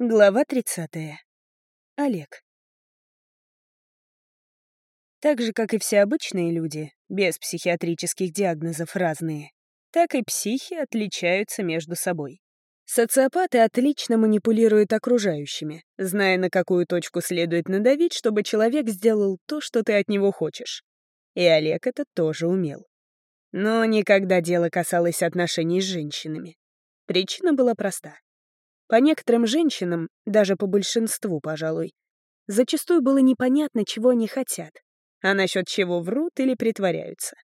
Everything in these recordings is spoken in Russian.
Глава 30. Олег. Так же, как и все обычные люди, без психиатрических диагнозов разные, так и психи отличаются между собой. Социопаты отлично манипулируют окружающими, зная, на какую точку следует надавить, чтобы человек сделал то, что ты от него хочешь. И Олег это тоже умел. Но никогда дело касалось отношений с женщинами. Причина была проста. По некоторым женщинам, даже по большинству, пожалуй, зачастую было непонятно, чего они хотят, а насчет чего врут или притворяются.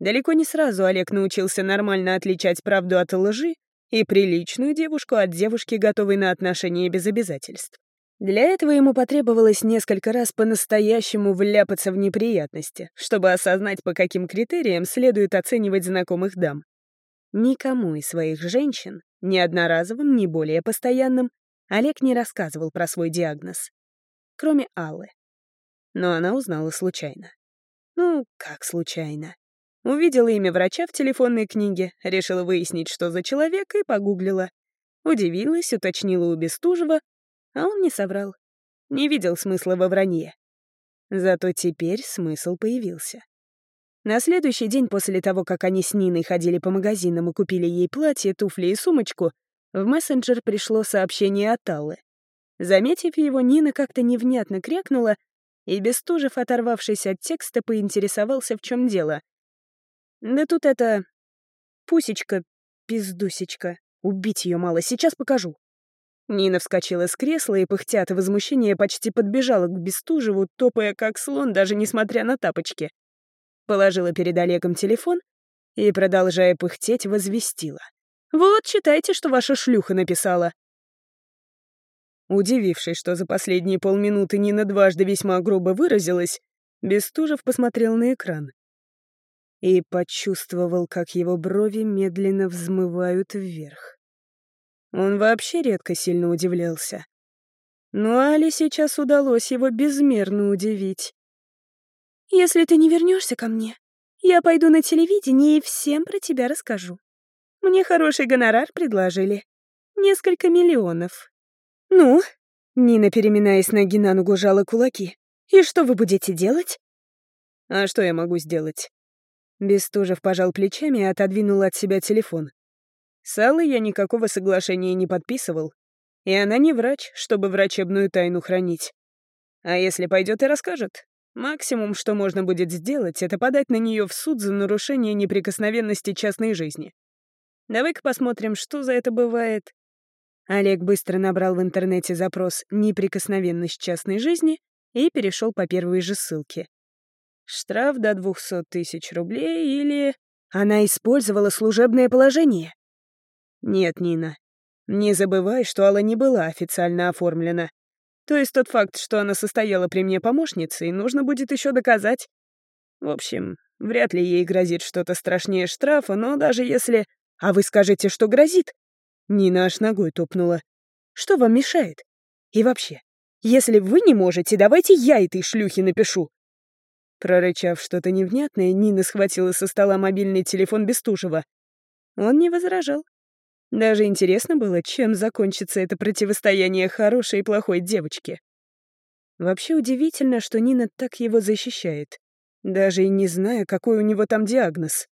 Далеко не сразу Олег научился нормально отличать правду от лжи и приличную девушку от девушки, готовой на отношения без обязательств. Для этого ему потребовалось несколько раз по-настоящему вляпаться в неприятности, чтобы осознать, по каким критериям следует оценивать знакомых дам. Никому из своих женщин ни одноразовым, ни более постоянным, Олег не рассказывал про свой диагноз. Кроме Аллы. Но она узнала случайно. Ну, как случайно. Увидела имя врача в телефонной книге, решила выяснить, что за человек, и погуглила. Удивилась, уточнила у Бестужева, а он не соврал. Не видел смысла во вранье. Зато теперь смысл появился. На следующий день после того, как они с Ниной ходили по магазинам и купили ей платье, туфли и сумочку, в мессенджер пришло сообщение от Аллы. Заметив его, Нина как-то невнятно крякнула, и Бестужев, оторвавшись от текста, поинтересовался, в чем дело. «Да тут это... Пусечка, пиздусечка. Убить ее мало, сейчас покажу». Нина вскочила с кресла и, пыхтя от возмущения, почти подбежала к Бестужеву, топая как слон, даже несмотря на тапочки положила перед Олегом телефон и, продолжая пыхтеть, возвестила. «Вот, читайте, что ваша шлюха написала». Удивившись, что за последние полминуты Нина дважды весьма грубо выразилась, Бестужев посмотрел на экран и почувствовал, как его брови медленно взмывают вверх. Он вообще редко сильно удивлялся. Но Али сейчас удалось его безмерно удивить. Если ты не вернешься ко мне, я пойду на телевидение и всем про тебя расскажу. Мне хороший гонорар предложили. Несколько миллионов. Ну, Нина, переминаясь ноги на ногу, жала кулаки. И что вы будете делать? А что я могу сделать? Бестужев пожал плечами и отодвинул от себя телефон. С Аллой я никакого соглашения не подписывал. И она не врач, чтобы врачебную тайну хранить. А если пойдет и расскажет, Максимум, что можно будет сделать, это подать на нее в суд за нарушение неприкосновенности частной жизни. Давай-ка посмотрим, что за это бывает. Олег быстро набрал в интернете запрос «неприкосновенность частной жизни» и перешел по первой же ссылке. Штраф до 200 тысяч рублей или... Она использовала служебное положение. Нет, Нина, не забывай, что Алла не была официально оформлена. То есть тот факт, что она состояла при мне помощницей, нужно будет еще доказать. В общем, вряд ли ей грозит что-то страшнее штрафа, но даже если... А вы скажете, что грозит? Нина аж ногой топнула. Что вам мешает? И вообще, если вы не можете, давайте я этой шлюхе напишу. Прорычав что-то невнятное, Нина схватила со стола мобильный телефон Бестужева. Он не возражал. Даже интересно было, чем закончится это противостояние хорошей и плохой девочки. Вообще удивительно, что Нина так его защищает, даже и не зная, какой у него там диагноз.